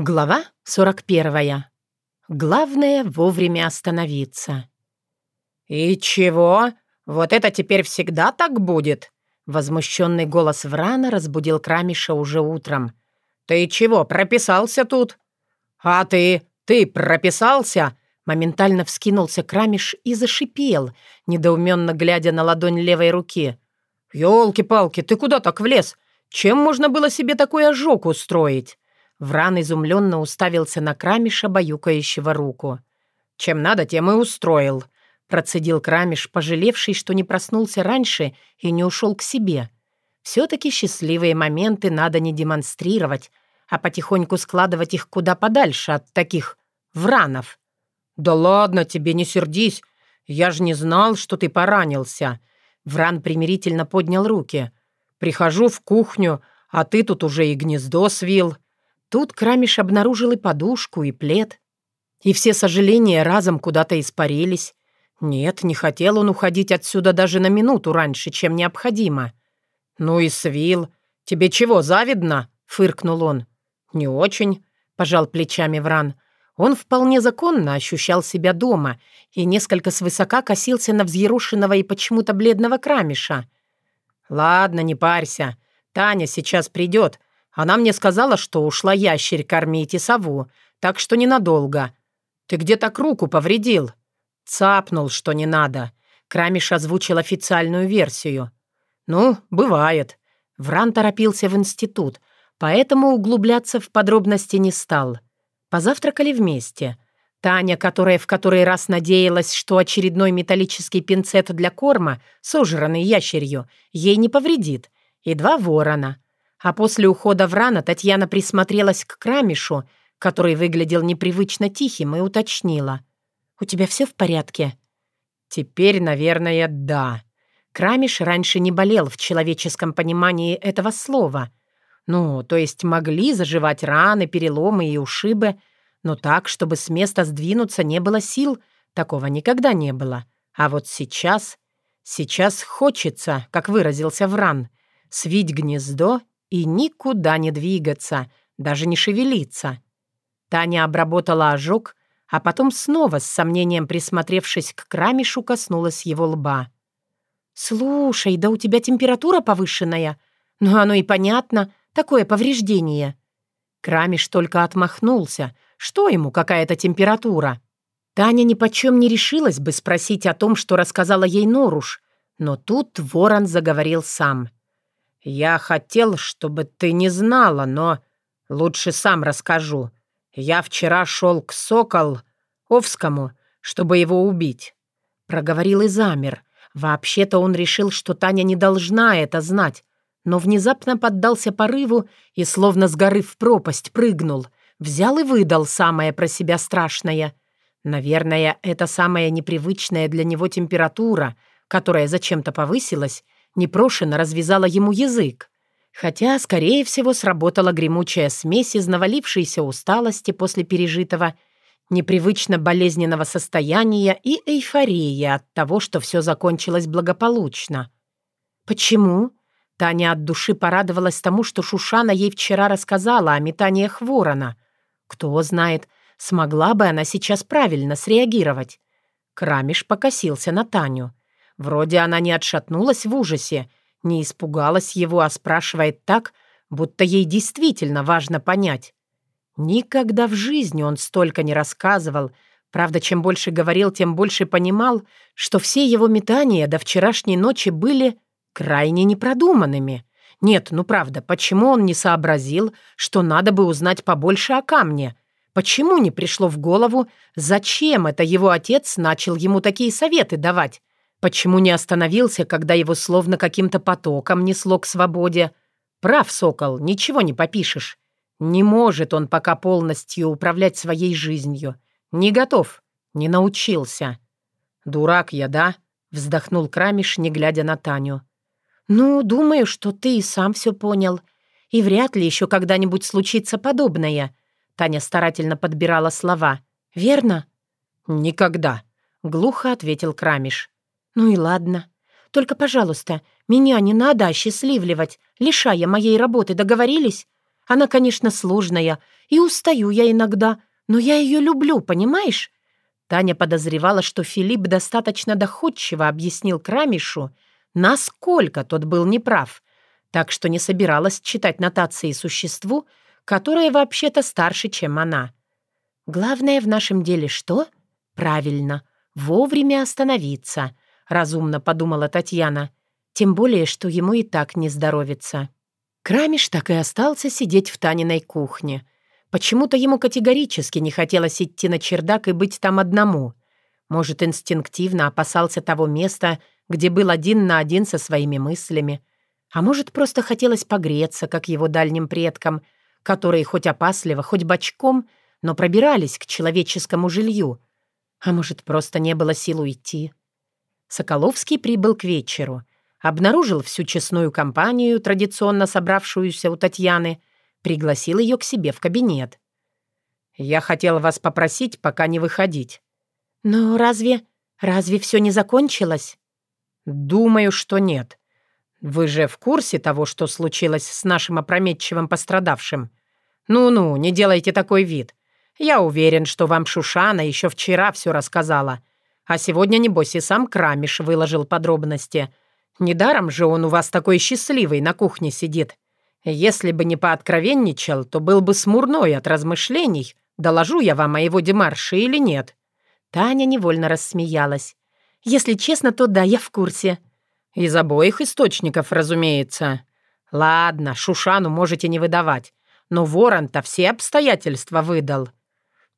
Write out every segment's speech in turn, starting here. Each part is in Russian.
Глава 41. Главное вовремя остановиться. «И чего? Вот это теперь всегда так будет?» Возмущенный голос Врана разбудил Крамиша уже утром. «Ты чего, прописался тут?» «А ты? Ты прописался?» Моментально вскинулся Крамиш и зашипел, недоуменно глядя на ладонь левой руки. «Елки-палки, ты куда так влез? Чем можно было себе такой ожог устроить?» Вран изумленно уставился на Крамиша, баюкающего руку. «Чем надо, тем и устроил», — процедил Крамиш, пожалевший, что не проснулся раньше и не ушел к себе. «Все-таки счастливые моменты надо не демонстрировать, а потихоньку складывать их куда подальше от таких вранов». «Да ладно тебе, не сердись. Я же не знал, что ты поранился». Вран примирительно поднял руки. «Прихожу в кухню, а ты тут уже и гнездо свил». Тут Крамиш обнаружил и подушку, и плед. И все сожаления разом куда-то испарились. Нет, не хотел он уходить отсюда даже на минуту раньше, чем необходимо. «Ну и свил. Тебе чего, завидно?» — фыркнул он. «Не очень», — пожал плечами Вран. Он вполне законно ощущал себя дома и несколько свысока косился на взъерушенного и почему-то бледного Крамиша. «Ладно, не парься. Таня сейчас придет, она мне сказала, что ушла ящерь кормить и сову, так что ненадолго. Ты где так руку повредил?» Цапнул, что не надо. Крамиш озвучил официальную версию. «Ну, бывает». Вран торопился в институт, поэтому углубляться в подробности не стал. Позавтракали вместе. Таня, которая в который раз надеялась, что очередной металлический пинцет для корма, сожранный ящерью, ей не повредит, и два ворона — а после ухода Врана Татьяна присмотрелась к Крамишу, который выглядел непривычно тихим, и уточнила. «У тебя все в порядке?» «Теперь, наверное, да». Крамиш раньше не болел в человеческом понимании этого слова. Ну, то есть могли заживать раны, переломы и ушибы, но так, чтобы с места сдвинуться не было сил, такого никогда не было. А вот сейчас... Сейчас хочется, как выразился Вран, свить гнездо и никуда не двигаться, даже не шевелиться. Таня обработала ожог, а потом снова с сомнением присмотревшись к крамишу, коснулась его лба. «Слушай, да у тебя температура повышенная. Ну, оно и понятно, такое повреждение». Крамиш только отмахнулся. Что ему какая-то температура? Таня ни почем не решилась бы спросить о том, что рассказала ей Норуш, но тут ворон заговорил сам. «Я хотел, чтобы ты не знала, но лучше сам расскажу. Я вчера шел к Сокол Овскому, чтобы его убить». Проговорил и замер. Вообще-то он решил, что Таня не должна это знать, но внезапно поддался порыву и, словно с горы в пропасть, прыгнул. Взял и выдал самое про себя страшное. Наверное, это самая непривычная для него температура, которая зачем-то повысилась, непрошено развязала ему язык. Хотя, скорее всего, сработала гремучая смесь из навалившейся усталости после пережитого, непривычно болезненного состояния и эйфории от того, что все закончилось благополучно. «Почему?» Таня от души порадовалась тому, что Шушана ей вчера рассказала о метаниях ворона. Кто знает, смогла бы она сейчас правильно среагировать. Крамиш покосился на Таню. Вроде она не отшатнулась в ужасе, не испугалась его, а спрашивает так, будто ей действительно важно понять. Никогда в жизни он столько не рассказывал. Правда, чем больше говорил, тем больше понимал, что все его метания до вчерашней ночи были крайне непродуманными. Нет, ну правда, почему он не сообразил, что надо бы узнать побольше о камне? Почему не пришло в голову, зачем это его отец начал ему такие советы давать? Почему не остановился, когда его словно каким-то потоком несло к свободе? Прав, сокол, ничего не попишешь. Не может он пока полностью управлять своей жизнью. Не готов, не научился. «Дурак я, да?» — вздохнул Крамиш, не глядя на Таню. «Ну, думаю, что ты и сам все понял. И вряд ли еще когда-нибудь случится подобное». Таня старательно подбирала слова. «Верно?» «Никогда», — глухо ответил Крамиш. «Ну и ладно. Только, пожалуйста, меня не надо осчастливливать, лишая моей работы, договорились? Она, конечно, сложная, и устаю я иногда, но я ее люблю, понимаешь?» Таня подозревала, что Филипп достаточно доходчиво объяснил Крамишу, насколько тот был неправ, так что не собиралась читать нотации существу, которое вообще-то старше, чем она. «Главное в нашем деле что?» «Правильно, вовремя остановиться», — разумно подумала Татьяна. «Тем более, что ему и так не здоровится». Крамиш так и остался сидеть в Таниной кухне. Почему-то ему категорически не хотелось идти на чердак и быть там одному. Может, инстинктивно опасался того места, где был один на один со своими мыслями. А может, просто хотелось погреться, как его дальним предкам, которые хоть опасливо, хоть бочком, но пробирались к человеческому жилью. А может, просто не было сил уйти. Соколовский прибыл к вечеру обнаружил всю честную компанию, традиционно собравшуюся у Татьяны, пригласил ее к себе в кабинет. «Я хотел вас попросить, пока не выходить». «Но разве... разве все не закончилось?» «Думаю, что нет. Вы же в курсе того, что случилось с нашим опрометчивым пострадавшим? Ну-ну, не делайте такой вид. Я уверен, что вам Шушана еще вчера все рассказала. А сегодня, небось, и сам Крамиш выложил подробности — Недаром же он у вас такой счастливый на кухне сидит. Если бы не пооткровенничал, то был бы смурной от размышлений, доложу я вам о его демарше или нет». Таня невольно рассмеялась. «Если честно, то да, я в курсе». «Из обоих источников, разумеется». «Ладно, Шушану можете не выдавать, но Ворон-то все обстоятельства выдал».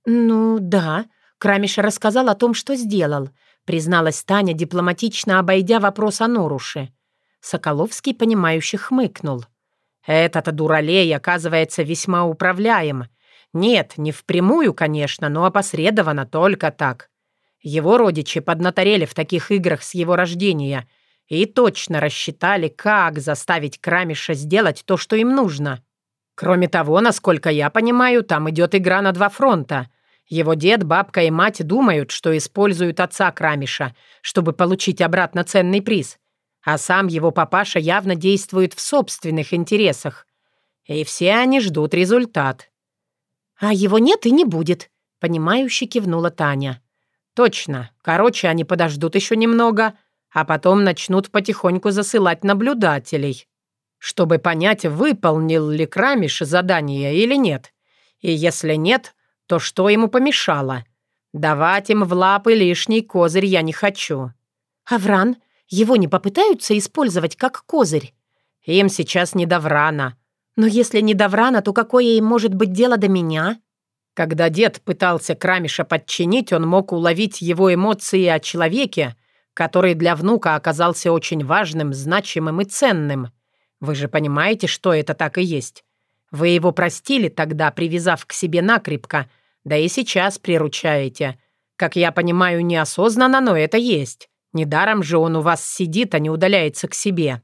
«Ну, да», Крамиша рассказал о том, что сделал призналась Таня, дипломатично обойдя вопрос о Норуше. Соколовский, понимающе хмыкнул. «Этот дуралей, оказывается, весьма управляем. Нет, не впрямую, конечно, но опосредованно только так. Его родичи поднаторели в таких играх с его рождения и точно рассчитали, как заставить Крамиша сделать то, что им нужно. Кроме того, насколько я понимаю, там идет игра на два фронта — его дед, бабка и мать думают, что используют отца Крамиша, чтобы получить обратно ценный приз. А сам его папаша явно действует в собственных интересах. И все они ждут результат. «А его нет и не будет», — понимающе кивнула Таня. «Точно. Короче, они подождут еще немного, а потом начнут потихоньку засылать наблюдателей, чтобы понять, выполнил ли Крамиш задание или нет. И если нет, то что ему помешало? Давать им в лапы лишний козырь я не хочу. Авран, его не попытаются использовать как козырь? Им сейчас не до Врана. Но если не до Врана, то какое им может быть дело до меня? Когда дед пытался Крамиша подчинить, он мог уловить его эмоции о человеке, который для внука оказался очень важным, значимым и ценным. Вы же понимаете, что это так и есть. Вы его простили тогда, привязав к себе накрепко, да и сейчас приручаете. Как я понимаю, неосознанно, но это есть. Недаром же он у вас сидит, а не удаляется к себе».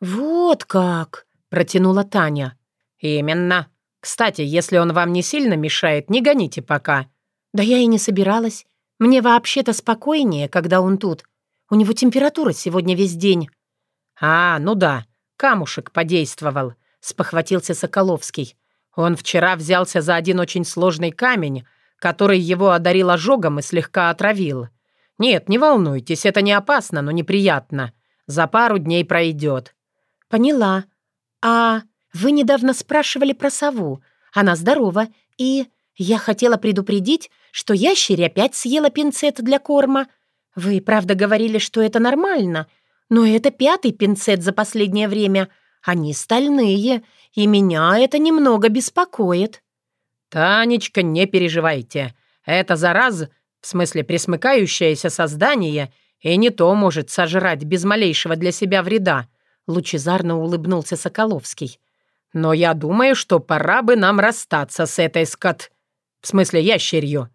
«Вот как!» — протянула Таня. «Именно. Кстати, если он вам не сильно мешает, не гоните пока». «Да я и не собиралась. Мне вообще-то спокойнее, когда он тут. У него температура сегодня весь день». «А, ну да, камушек подействовал», — спохватился Соколовский. Он вчера взялся за один очень сложный камень, который его одарил ожогом и слегка отравил. Нет, не волнуйтесь, это не опасно, но неприятно. За пару дней пройдет». «Поняла. А вы недавно спрашивали про сову. Она здорова, и я хотела предупредить, что ящерь опять съела пинцет для корма. Вы правда говорили, что это нормально, но это пятый пинцет за последнее время. Они стальные, и меня это немного беспокоит». «Танечка, не переживайте. Это зараз, в смысле присмыкающееся создание, и не то может сожрать без малейшего для себя вреда», лучезарно улыбнулся Соколовский. «Но я думаю, что пора бы нам расстаться с этой скот... В смысле, ящерью».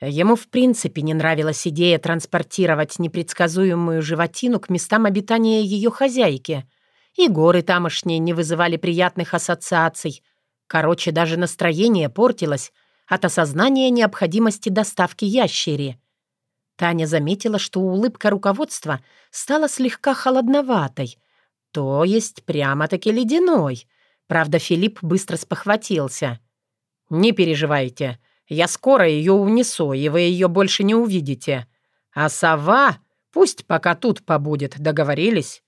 Ему в принципе не нравилась идея транспортировать непредсказуемую животину к местам обитания ее хозяйки — и горы тамошние не вызывали приятных ассоциаций. Короче, даже настроение портилось от осознания необходимости доставки ящери. Таня заметила, что улыбка руководства стала слегка холодноватой, то есть прямо-таки ледяной. Правда, Филипп быстро спохватился. «Не переживайте, я скоро ее унесу, и вы ее больше не увидите. А сова пусть пока тут побудет, договорились?»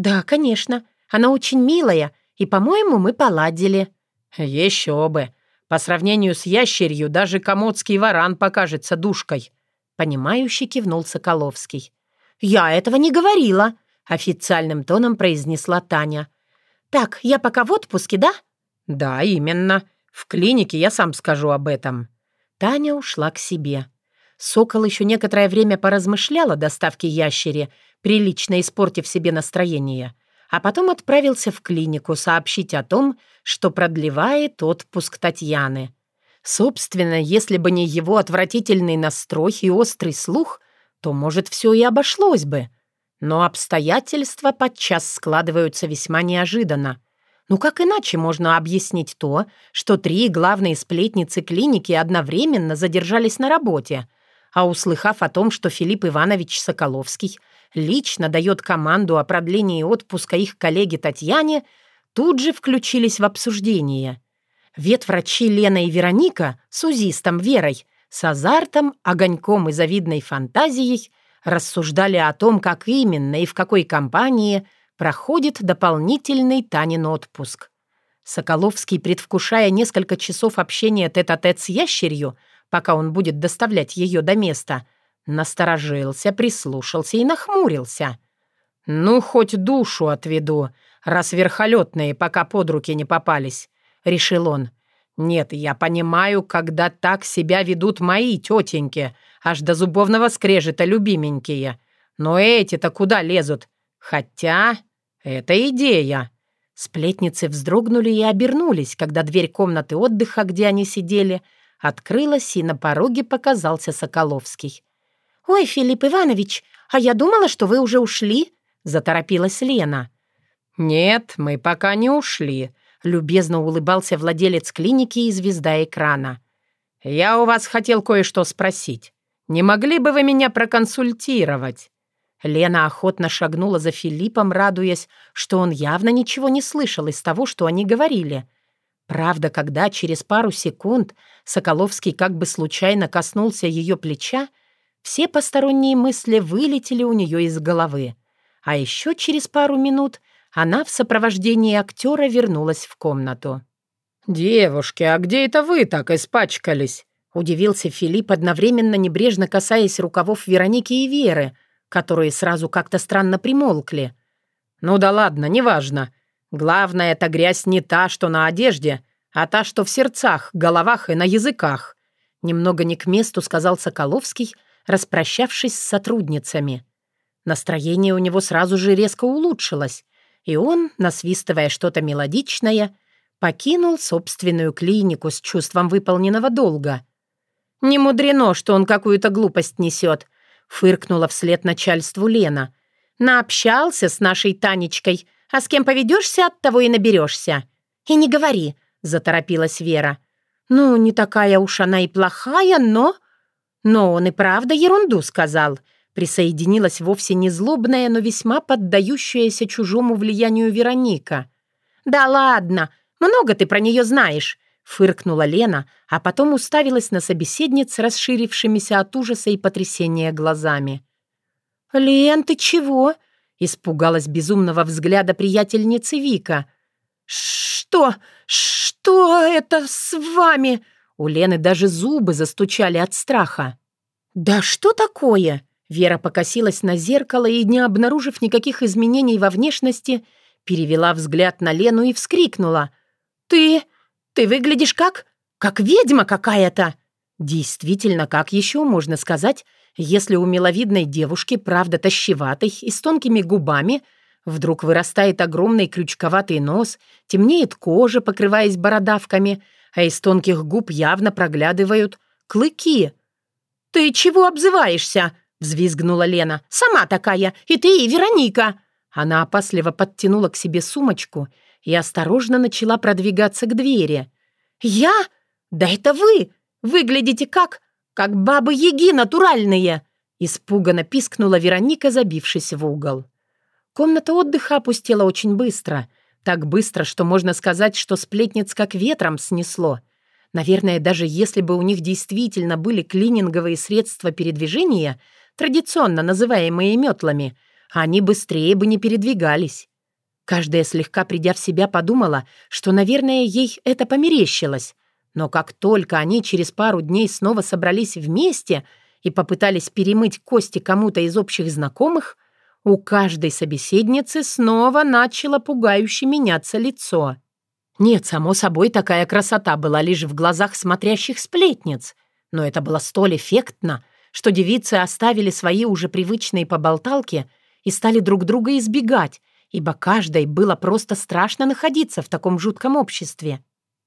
«Да, конечно. Она очень милая, и, по-моему, мы поладили». «Еще бы. По сравнению с ящерью даже комодский варан покажется душкой», — понимающе кивнул Соколовский. «Я этого не говорила», — официальным тоном произнесла Таня. «Так, я пока в отпуске, да?» «Да, именно. В клинике я сам скажу об этом». Таня ушла к себе. Сокол еще некоторое время поразмышлял о доставке ящере, прилично испортив себе настроение, а потом отправился в клинику сообщить о том, что продлевает отпуск Татьяны. Собственно, если бы не его отвратительный настрой и острый слух, то, может, все и обошлось бы. Но обстоятельства подчас складываются весьма неожиданно. Ну как иначе можно объяснить то, что три главные сплетницы клиники одновременно задержались на работе, а услыхав о том, что Филипп Иванович Соколовский лично дает команду о продлении отпуска их коллеге Татьяне, тут же включились в обсуждение. Ветврачи Лена и Вероника с узистом Верой, с азартом, огоньком и завидной фантазией рассуждали о том, как именно и в какой компании проходит дополнительный Танин отпуск. Соколовский, предвкушая несколько часов общения тет-а-тет -тет с ящерью, пока он будет доставлять ее до места, насторожился, прислушался и нахмурился. «Ну, хоть душу отведу, раз верхолетные пока под руки не попались», — решил он. «Нет, я понимаю, когда так себя ведут мои тетеньки, аж до зубовного скрежета любименькие. Но эти-то куда лезут? Хотя это идея». Сплетницы вздрогнули и обернулись, когда дверь комнаты отдыха, где они сидели, открылась, и на пороге показался Соколовский. «Ой, Филипп Иванович, а я думала, что вы уже ушли», — заторопилась Лена. «Нет, мы пока не ушли», — любезно улыбался владелец клиники и звезда экрана. «Я у вас хотел кое-что спросить. Не могли бы вы меня проконсультировать?» Лена охотно шагнула за Филиппом, радуясь, что он явно ничего не слышал из того, что они говорили. Правда, когда через пару секунд Соколовский как бы случайно коснулся ее плеча, все посторонние мысли вылетели у нее из головы. А еще через пару минут она в сопровождении актера вернулась в комнату. «Девушки, а где это вы так испачкались?» — удивился Филипп, одновременно небрежно касаясь рукавов Вероники и Веры, которые сразу как-то странно примолкли. «Ну да ладно, неважно. Главное, эта грязь не та, что на одежде, а та, что в сердцах, головах и на языках», — немного не к месту сказал Соколовский, распрощавшись с сотрудницами. Настроение у него сразу же резко улучшилось, и он, насвистывая что-то мелодичное, покинул собственную клинику с чувством выполненного долга. «Не мудрено, что он какую-то глупость несет», — фыркнула вслед начальству Лена. «Наобщался с нашей Танечкой, а с кем поведешься, от того и наберешься». «И не говори», — заторопилась Вера. «Ну, не такая уж она и плохая, но...» «Но он и правда ерунду сказал», присоединилась вовсе не злобная, но весьма поддающаяся чужому влиянию Вероника. «Да ладно, много ты про нее знаешь», — фыркнула Лена, а потом уставилась на собеседниц расширившимися от ужаса и потрясения глазами. «Лен, ты чего?» — испугалась безумного взгляда приятельницы Вика. «Что? Что это с вами?» У Лены даже зубы застучали от страха. «Да что такое?» Вера покосилась на зеркало и, не обнаружив никаких изменений во внешности, перевела взгляд на Лену и вскрикнула. «Ты... ты выглядишь как... как ведьма какая-то!» Действительно, как еще можно сказать, если у миловидной девушки, правда тащеватой и с тонкими губами, вдруг вырастает огромный крючковатый нос, темнеет кожа, покрываясь бородавками, а из тонких губ явно проглядывают клыки. «Ты чего обзываешься?» Взвизгнула Лена. «Сама такая! И ты, и Вероника!» Она опасливо подтянула к себе сумочку и осторожно начала продвигаться к двери. «Я? Да это вы! Выглядите как... как бабы-яги натуральные!» Испуганно пискнула Вероника, забившись в угол. Комната отдыха опустела очень быстро. Так быстро, что можно сказать, что сплетниц как ветром снесло. Наверное, даже если бы у них действительно были клининговые средства передвижения, традиционно называемые метлами, они быстрее бы не передвигались. Каждая, слегка придя в себя, подумала, что, наверное, ей это померещилось. Но как только они через пару дней снова собрались вместе и попытались перемыть кости кому-то из общих знакомых, у каждой собеседницы снова начало пугающе меняться лицо. Нет, само собой, такая красота была лишь в глазах смотрящих сплетниц, но это было столь эффектно, что девицы оставили свои уже привычные поболталки и стали друг друга избегать, ибо каждой было просто страшно находиться в таком жутком обществе.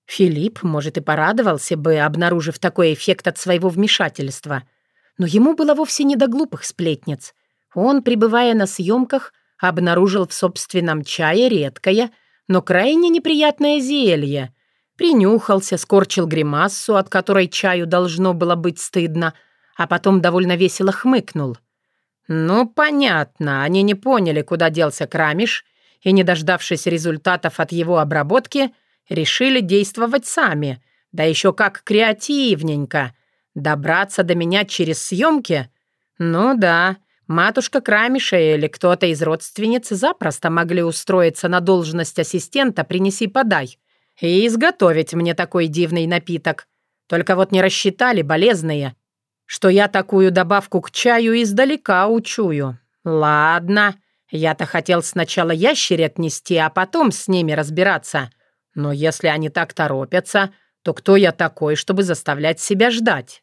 Филипп, может, и порадовался бы, обнаружив такой эффект от своего вмешательства, но ему было вовсе не до глупых сплетниц. Он, пребывая на съемках, обнаружил в собственном чае редкое — но крайне неприятное зелье. Принюхался, скорчил гримассу, от которой чаю должно было быть стыдно, а потом довольно весело хмыкнул. «Ну, понятно, они не поняли, куда делся Крамиш, и, не дождавшись результатов от его обработки, решили действовать сами, да еще как креативненько. Добраться до меня через съемки? Ну да, Матушка Крамиша или кто-то из родственниц запросто могли устроиться на должность ассистента «принеси-подай» и изготовить мне такой дивный напиток. Только вот не рассчитали болезные, что я такую добавку к чаю издалека учую. Ладно, я-то хотел сначала ящери отнести, а потом с ними разбираться. Но если они так торопятся, то кто я такой, чтобы заставлять себя ждать?